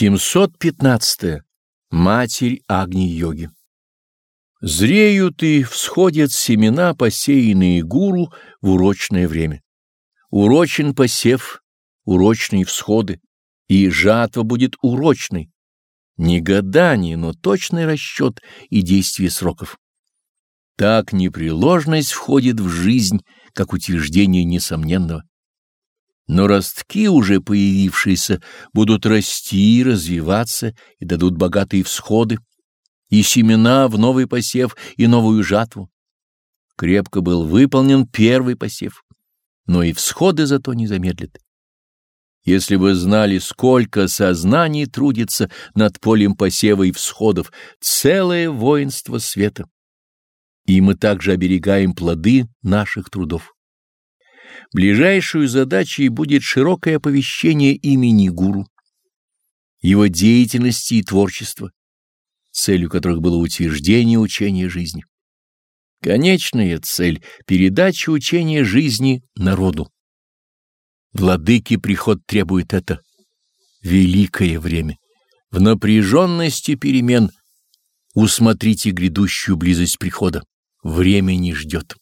715. -е. Матерь Агни-йоги Зреют и всходят семена, посеянные гуру в урочное время. Урочен посев, урочные всходы, и жатва будет урочной. Не гадание, но точный расчет и действие сроков. Так непреложность входит в жизнь, как утверждение несомненного но ростки, уже появившиеся, будут расти, развиваться и дадут богатые всходы, и семена в новый посев и новую жатву. Крепко был выполнен первый посев, но и всходы зато не замедлит. Если бы знали, сколько сознаний трудится над полем посева и всходов, целое воинство света. И мы также оберегаем плоды наших трудов. Ближайшую задачей будет широкое оповещение имени гуру, его деятельности и творчества, целью которых было утверждение учения жизни. Конечная цель — передача учения жизни народу. Владыки приход требует это. Великое время. В напряженности перемен усмотрите грядущую близость прихода. Время не ждет.